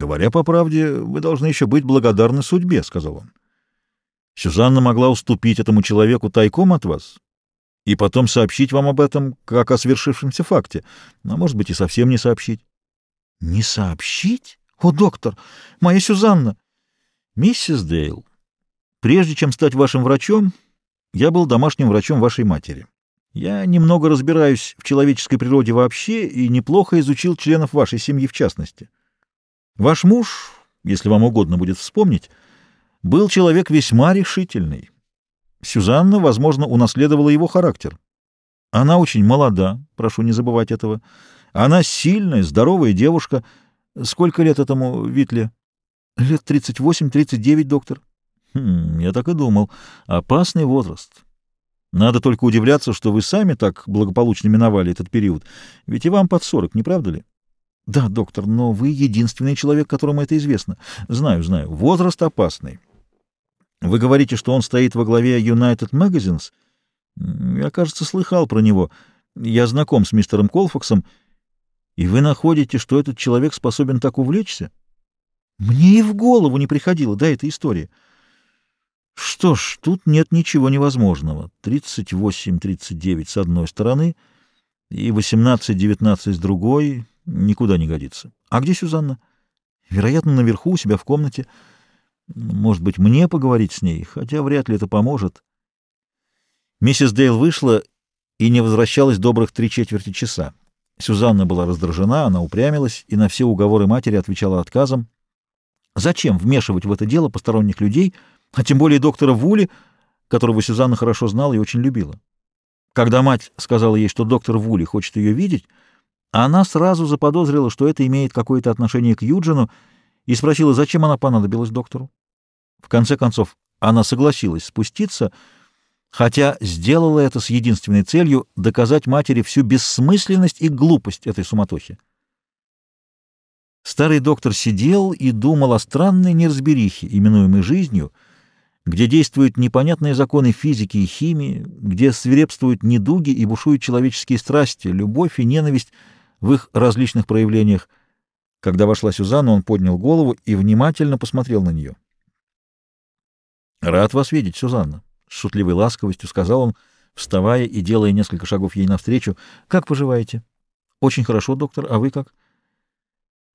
«Говоря по правде, вы должны еще быть благодарны судьбе», — сказал он. «Сюзанна могла уступить этому человеку тайком от вас и потом сообщить вам об этом, как о свершившемся факте, а может быть и совсем не сообщить». «Не сообщить? О, доктор, моя Сюзанна!» «Миссис Дейл, прежде чем стать вашим врачом, я был домашним врачом вашей матери. Я немного разбираюсь в человеческой природе вообще и неплохо изучил членов вашей семьи в частности. Ваш муж, если вам угодно будет вспомнить, был человек весьма решительный. Сюзанна, возможно, унаследовала его характер. Она очень молода, прошу не забывать этого. Она сильная, здоровая девушка. Сколько лет этому Витле? Лет 38-39, доктор. Хм, я так и думал. Опасный возраст. Надо только удивляться, что вы сами так благополучно миновали этот период. Ведь и вам под сорок, не правда ли? Да, доктор, но вы единственный человек, которому это известно. Знаю, знаю. Возраст опасный. Вы говорите, что он стоит во главе United Magazines? Я, кажется, слыхал про него. Я знаком с мистером Колфаксом. И вы находите, что этот человек способен так увлечься? Мне и в голову не приходило, да, эта история. Что ж, тут нет ничего невозможного. 38-39 с одной стороны и 18-19 с другой никуда не годится. А где Сюзанна? Вероятно, наверху у себя в комнате. Может быть, мне поговорить с ней, хотя вряд ли это поможет. Миссис Дейл вышла и не возвращалась добрых три четверти часа. Сюзанна была раздражена, она упрямилась и на все уговоры матери отвечала отказом. Зачем вмешивать в это дело посторонних людей — а тем более доктора Вули, которого Сюзанна хорошо знала и очень любила. Когда мать сказала ей, что доктор Вули хочет ее видеть, она сразу заподозрила, что это имеет какое-то отношение к Юджину, и спросила, зачем она понадобилась доктору. В конце концов, она согласилась спуститься, хотя сделала это с единственной целью — доказать матери всю бессмысленность и глупость этой суматохи. Старый доктор сидел и думал о странной неразберихе, именуемой жизнью — где действуют непонятные законы физики и химии, где свирепствуют недуги и бушуют человеческие страсти, любовь и ненависть в их различных проявлениях. Когда вошла Сюзанна, он поднял голову и внимательно посмотрел на нее. «Рад вас видеть, Сюзанна», — с шутливой ласковостью сказал он, вставая и делая несколько шагов ей навстречу. «Как поживаете?» «Очень хорошо, доктор. А вы как?»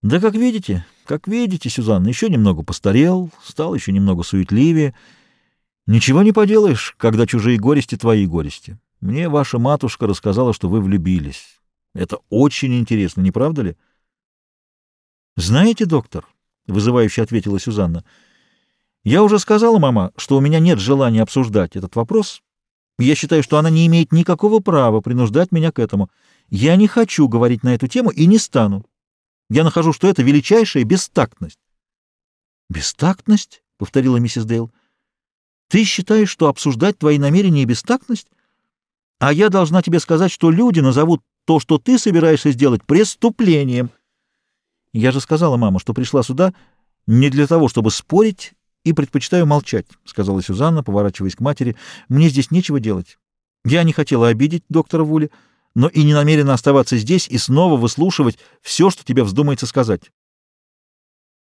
«Да как видите, как видите, Сюзанна, еще немного постарел, стал еще немного суетливее». Ничего не поделаешь, когда чужие горести — твои горести. Мне ваша матушка рассказала, что вы влюбились. Это очень интересно, не правда ли? — Знаете, доктор, — вызывающе ответила Сюзанна, — я уже сказала, мама, что у меня нет желания обсуждать этот вопрос. Я считаю, что она не имеет никакого права принуждать меня к этому. Я не хочу говорить на эту тему и не стану. Я нахожу, что это величайшая бестактность. — Бестактность? — повторила миссис Дейл. — ты считаешь, что обсуждать твои намерения — бестактность? А я должна тебе сказать, что люди назовут то, что ты собираешься сделать, преступлением. Я же сказала, мама, что пришла сюда не для того, чтобы спорить, и предпочитаю молчать, — сказала Сюзанна, поворачиваясь к матери. Мне здесь нечего делать. Я не хотела обидеть доктора Вули, но и не намерена оставаться здесь и снова выслушивать все, что тебе вздумается сказать.